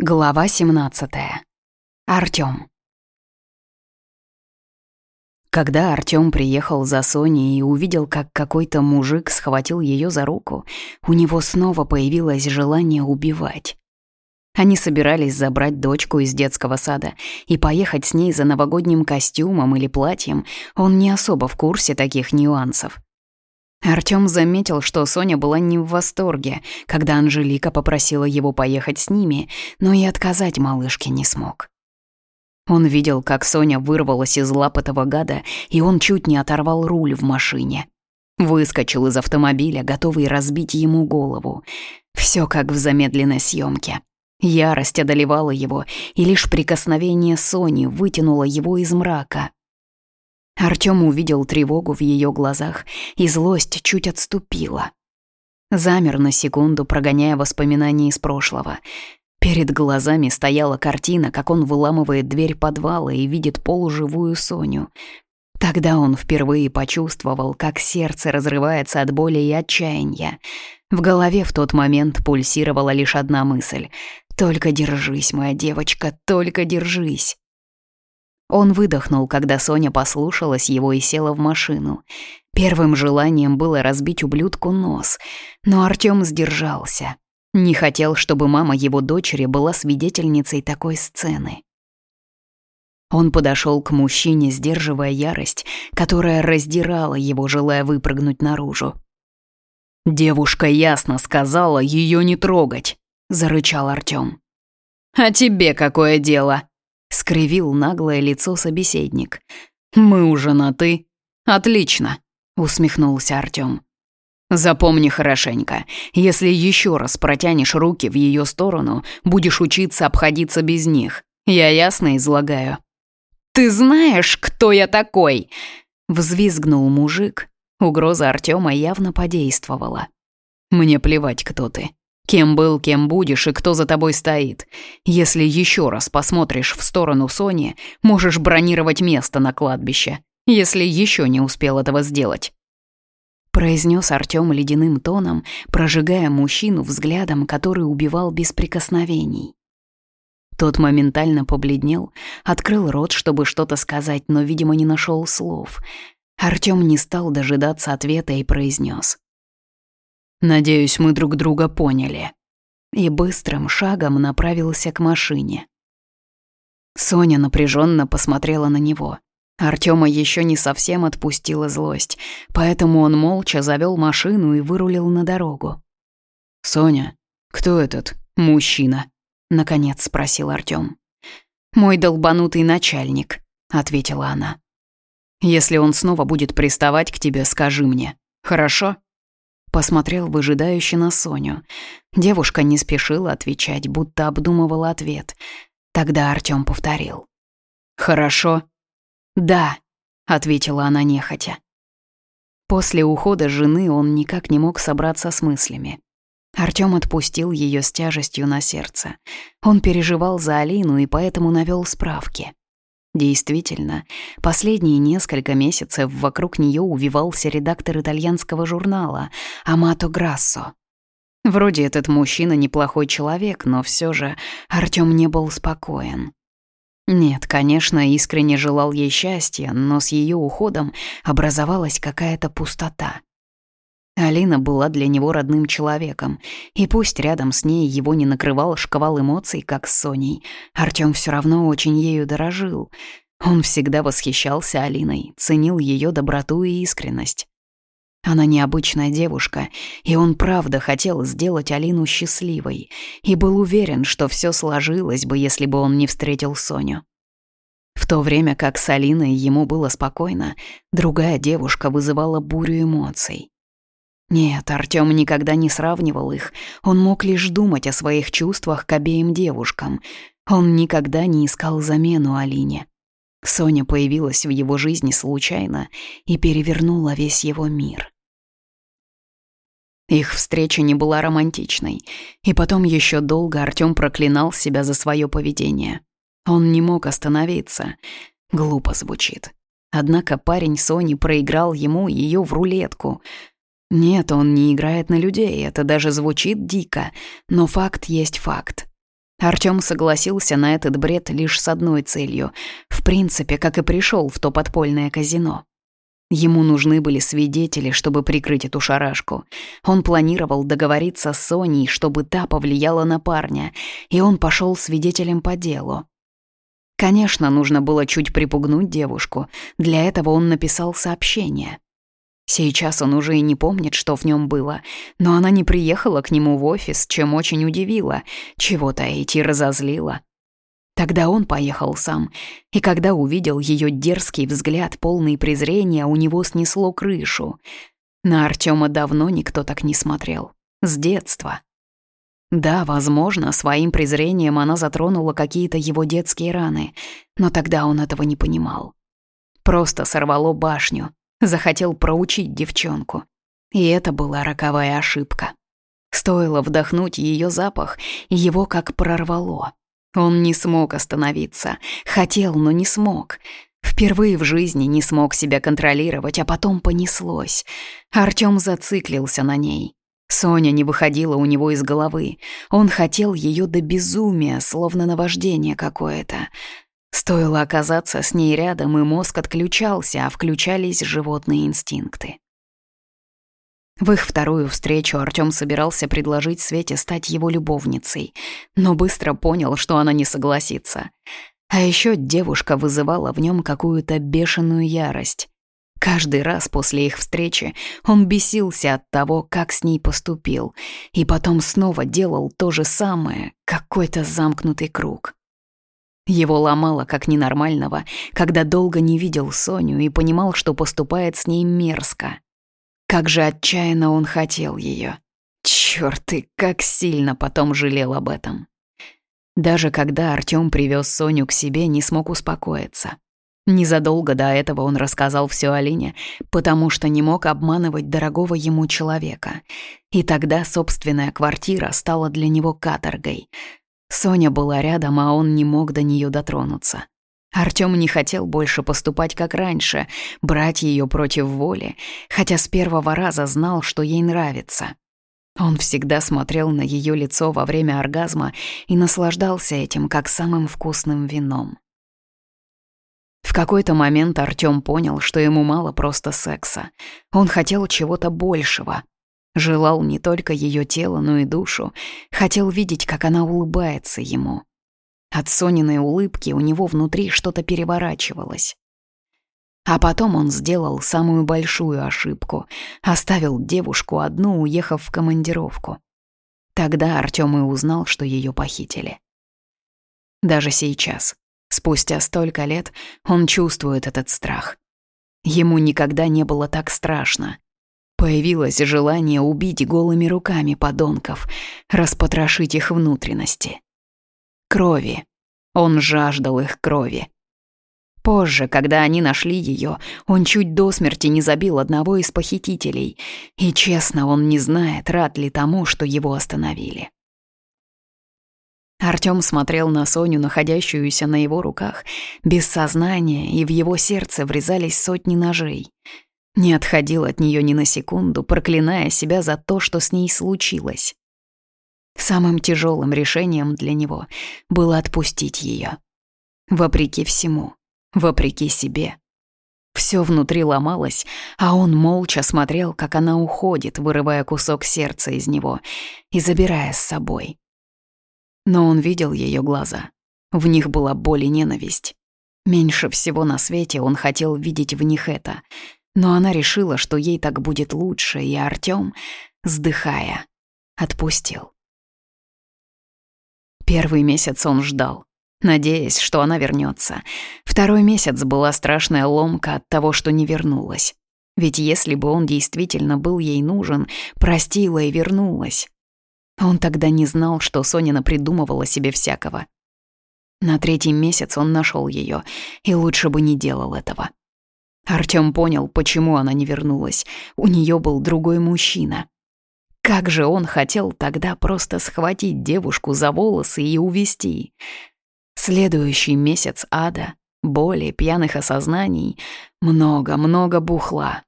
Глава 17. Артём. Когда Артём приехал за Соней и увидел, как какой-то мужик схватил её за руку, у него снова появилось желание убивать. Они собирались забрать дочку из детского сада и поехать с ней за новогодним костюмом или платьем, он не особо в курсе таких нюансов. Артём заметил, что Соня была не в восторге, когда Анжелика попросила его поехать с ними, но и отказать малышке не смог. Он видел, как Соня вырвалась из лап этого гада, и он чуть не оторвал руль в машине. Выскочил из автомобиля, готовый разбить ему голову. Всё как в замедленной съёмке. Ярость одолевала его, и лишь прикосновение Сони вытянуло его из мрака. Артём увидел тревогу в её глазах, и злость чуть отступила. Замер на секунду, прогоняя воспоминания из прошлого. Перед глазами стояла картина, как он выламывает дверь подвала и видит полуживую Соню. Тогда он впервые почувствовал, как сердце разрывается от боли и отчаяния. В голове в тот момент пульсировала лишь одна мысль. «Только держись, моя девочка, только держись!» Он выдохнул, когда Соня послушалась его и села в машину. Первым желанием было разбить ублюдку нос, но Артём сдержался. Не хотел, чтобы мама его дочери была свидетельницей такой сцены. Он подошел к мужчине, сдерживая ярость, которая раздирала его, желая выпрыгнуть наружу. «Девушка ясно сказала ее не трогать», — зарычал Артём. «А тебе какое дело?» — скривил наглое лицо собеседник. «Мы уже на «ты». Отлично», — усмехнулся Артём. «Запомни хорошенько, если еще раз протянешь руки в ее сторону, будешь учиться обходиться без них. Я ясно излагаю». «Ты знаешь, кто я такой?» — взвизгнул мужик. Угроза Артема явно подействовала. «Мне плевать, кто ты. Кем был, кем будешь и кто за тобой стоит. Если еще раз посмотришь в сторону Сони, можешь бронировать место на кладбище, если еще не успел этого сделать. Произнес Артем ледяным тоном, прожигая мужчину взглядом, который убивал без прикосновений. Тот моментально побледнел, открыл рот, чтобы что-то сказать, но, видимо, не нашел слов. Артем не стал дожидаться ответа и произнес: Надеюсь, мы друг друга поняли. И быстрым шагом направился к машине. Соня напряженно посмотрела на него. Артема еще не совсем отпустила злость, поэтому он молча завел машину и вырулил на дорогу. «Соня, кто этот мужчина?» — наконец спросил Артем. «Мой долбанутый начальник», — ответила она. «Если он снова будет приставать к тебе, скажи мне, хорошо?» Посмотрел выжидающе на Соню. Девушка не спешила отвечать, будто обдумывала ответ. Тогда Артём повторил. «Хорошо?» «Да», — ответила она нехотя. После ухода жены он никак не мог собраться с мыслями. Артём отпустил её с тяжестью на сердце. Он переживал за Алину и поэтому навёл справки. Действительно, последние несколько месяцев вокруг нее увивался редактор итальянского журнала Амато Грассо. Вроде этот мужчина неплохой человек, но все же Артём не был спокоен. Нет, конечно, искренне желал ей счастья, но с ее уходом образовалась какая-то пустота. Алина была для него родным человеком, и пусть рядом с ней его не накрывал шквал эмоций, как с Соней, Артём всё равно очень ею дорожил. Он всегда восхищался Алиной, ценил её доброту и искренность. Она необычная девушка, и он правда хотел сделать Алину счастливой, и был уверен, что всё сложилось бы, если бы он не встретил Соню. В то время как с Алиной ему было спокойно, другая девушка вызывала бурю эмоций. Нет, Артём никогда не сравнивал их. Он мог лишь думать о своих чувствах к обеим девушкам. Он никогда не искал замену Алине. Соня появилась в его жизни случайно и перевернула весь его мир. Их встреча не была романтичной, и потом еще долго Артём проклинал себя за свое поведение. Он не мог остановиться. Глупо звучит. Однако парень Сони проиграл ему ее в рулетку — нет, он не играет на людей, это даже звучит дико, но факт есть факт. Артём согласился на этот бред лишь с одной целью, в принципе, как и пришел в то подпольное казино. Ему нужны были свидетели, чтобы прикрыть эту шарашку. Он планировал договориться с Соней, чтобы та повлияла на парня, и он пошел свидетелем по делу. Конечно, нужно было чуть припугнуть девушку, для этого он написал сообщение. Сейчас он уже и не помнит, что в нем было, но она не приехала к нему в офис, чем очень удивила, чего-то идти разозлила. Тогда он поехал сам, и когда увидел ее дерзкий взгляд, полный презрения, у него снесло крышу. На Артема давно никто так не смотрел. С детства. Да, возможно, своим презрением она затронула какие-то его детские раны, но тогда он этого не понимал. Просто сорвало башню, захотел проучить девчонку. И это была роковая ошибка. Стоило вдохнуть ее запах, его как прорвало. Он не смог остановиться. Хотел, но не смог. Впервые в жизни не смог себя контролировать, а потом понеслось. Артём зациклился на ней. Соня не выходила у него из головы. Он хотел ее до безумия, словно наваждение какое-то. Стоило оказаться с ней рядом, и мозг отключался, а включались животные инстинкты. В их вторую встречу Артём собирался предложить Свете стать его любовницей, но быстро понял, что она не согласится. А еще девушка вызывала в нем какую-то бешеную ярость. Каждый раз после их встречи он бесился от того, как с ней поступил, и потом снова делал то же самое, какой-то замкнутый круг. Его ломало как ненормального, когда долго не видел Соню и понимал, что поступает с ней мерзко. Как же отчаянно он хотел ее. Чёрт, и как сильно потом жалел об этом. Даже когда Артём привез Соню к себе, не смог успокоиться. Незадолго до этого он рассказал все Алине, потому что не мог обманывать дорогого ему человека. И тогда собственная квартира стала для него каторгой. Соня была рядом, а он не мог до нее дотронуться. Артём не хотел больше поступать как раньше, брать ее против воли, хотя с первого раза знал, что ей нравится. Он всегда смотрел на ее лицо во время оргазма и наслаждался этим как самым вкусным вином. В какой-то момент Артём понял, что ему мало просто секса. Он хотел чего-то большего. Желал не только ее тело, но и душу. Хотел видеть, как она улыбается ему. От Сониной улыбки у него внутри что-то переворачивалось. А потом он сделал самую большую ошибку. Оставил девушку одну, уехав в командировку. Тогда Артём и узнал, что ее похитили. Даже сейчас, Спустя столько лет он чувствует этот страх. Ему никогда не было так страшно. Появилось желание убить голыми руками подонков, распотрошить их внутренности. Крови. Он жаждал их крови. Позже, когда они нашли ее, он чуть до смерти не забил одного из похитителей, и честно, он не знает, рад ли тому, что его остановили. Артём смотрел на Соню, находящуюся на его руках, без сознания, и в его сердце врезались сотни ножей. Не отходил от неё ни на секунду, проклиная себя за то, что с ней случилось. Самым тяжелым решением для него было отпустить её. Вопреки всему, вопреки себе. Всё внутри ломалось, а он молча смотрел, как она уходит, вырывая кусок сердца из него и забирая с собой. Но он видел ее глаза. В них была боль и ненависть. Меньше всего на свете он хотел видеть в них это. Но она решила, что ей так будет лучше, и Артём, сдыхая, отпустил. Первый месяц он ждал, надеясь, что она вернется. Второй месяц была страшная ломка от того, что не вернулась. Ведь если бы он действительно был ей нужен, простила и вернулась, он тогда не знал, что Сонина придумывала себе всякого. На третий месяц он нашел ее, и лучше бы не делал этого. Артём понял, почему она не вернулась. У нее был другой мужчина. Как же он хотел тогда просто схватить девушку за волосы и увести. Следующий месяц ада, боли, пьяных осознаний, много-много бухла.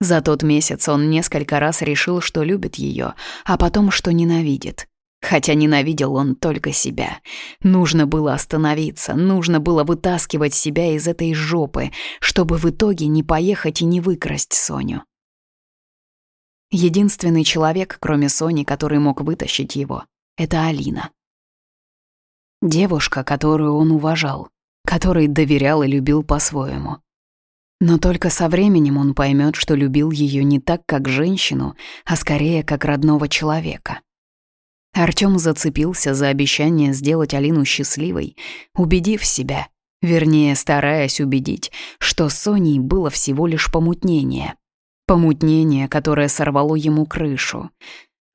За тот месяц он несколько раз решил, что любит ее, а потом, что ненавидит. Хотя ненавидел он только себя. Нужно было остановиться, нужно было вытаскивать себя из этой жопы, чтобы в итоге не поехать и не выкрасть Соню. Единственный человек, кроме Сони, который мог вытащить его, — это Алина. Девушка, которую он уважал, которой доверял и любил по-своему. Но только со временем он поймет, что любил ее не так, как женщину, а скорее как родного человека. Артём зацепился за обещание сделать Алину счастливой, убедив себя, вернее, стараясь убедить, что с Соней было всего лишь помутнение. Помутнение, которое сорвало ему крышу.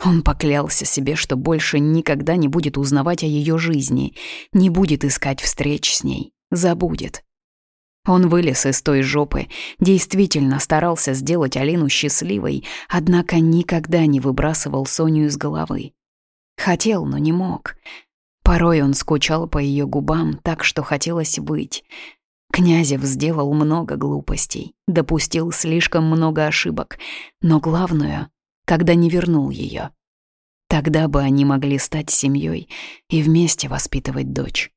Он поклялся себе, что больше никогда не будет узнавать о ее жизни, не будет искать встреч с ней, забудет. Он вылез из той жопы, действительно старался сделать Алину счастливой, однако никогда не выбрасывал Соню из головы. Хотел, но не мог. Порой он скучал по ее губам так, что хотелось выть. Князев сделал много глупостей, допустил слишком много ошибок, но главную, когда не вернул ее. Тогда бы они могли стать семьей и вместе воспитывать дочь.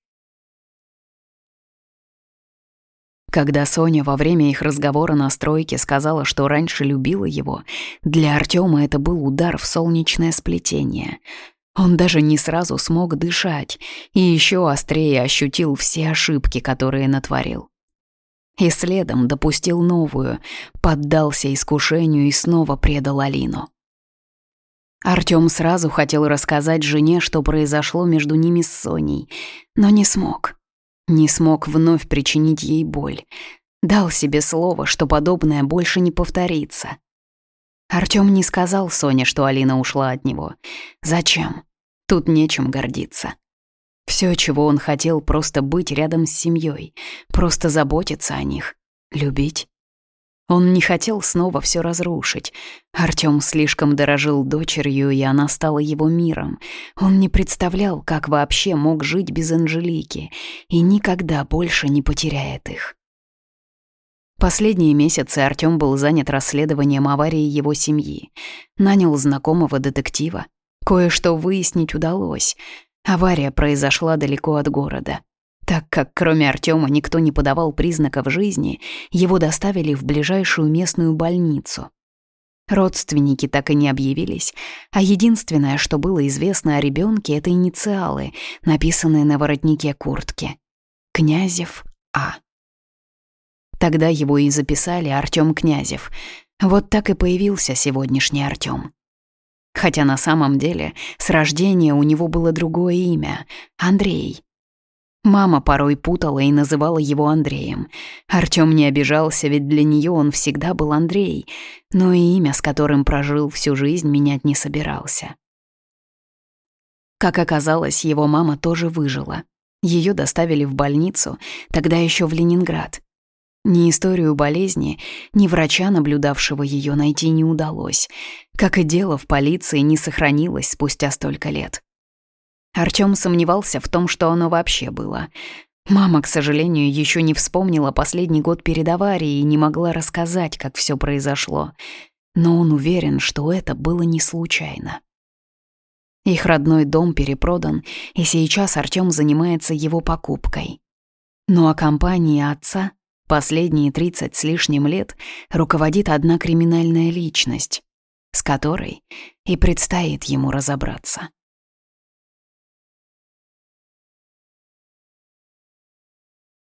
Когда Соня во время их разговора на стройке сказала, что раньше любила его, для Артема это был удар в солнечное сплетение. Он даже не сразу смог дышать и еще острее ощутил все ошибки, которые натворил. И следом допустил новую, поддался искушению и снова предал Алину. Артём сразу хотел рассказать жене, что произошло между ними с Соней, но не смог. Не смог вновь причинить ей боль. Дал себе слово, что подобное больше не повторится. Артём не сказал Соне, что Алина ушла от него. Зачем? Тут нечем гордиться. Все, чего он хотел, просто быть рядом с семьей, просто заботиться о них, любить. Он не хотел снова все разрушить. Артём слишком дорожил дочерью, и она стала его миром. Он не представлял, как вообще мог жить без Анжелики, и никогда больше не потеряет их. Последние месяцы Артём был занят расследованием аварии его семьи. Нанял знакомого детектива. Кое-что выяснить удалось. Авария произошла далеко от города. Так как кроме Артема никто не подавал признаков жизни, его доставили в ближайшую местную больницу. Родственники так и не объявились, а единственное, что было известно о ребенке, это инициалы, написанные на воротнике куртки. Князев А. Тогда его и записали Артём Князев. Вот так и появился сегодняшний Артём. Хотя на самом деле с рождения у него было другое имя — Андрей. Мама порой путала и называла его Андреем. Артём не обижался, ведь для неё он всегда был Андрей, но и имя, с которым прожил всю жизнь, менять не собирался. Как оказалось, его мама тоже выжила. Её доставили в больницу, тогда ещё в Ленинград. Ни историю болезни, ни врача, наблюдавшего её, найти не удалось. Как и дело в полиции не сохранилось спустя столько лет. Артём сомневался в том, что оно вообще было. Мама, к сожалению, еще не вспомнила последний год перед аварией и не могла рассказать, как все произошло. Но он уверен, что это было не случайно. Их родной дом перепродан, и сейчас Артём занимается его покупкой. Ну а компании отца последние 30 с лишним лет руководит одна криминальная личность, с которой и предстоит ему разобраться.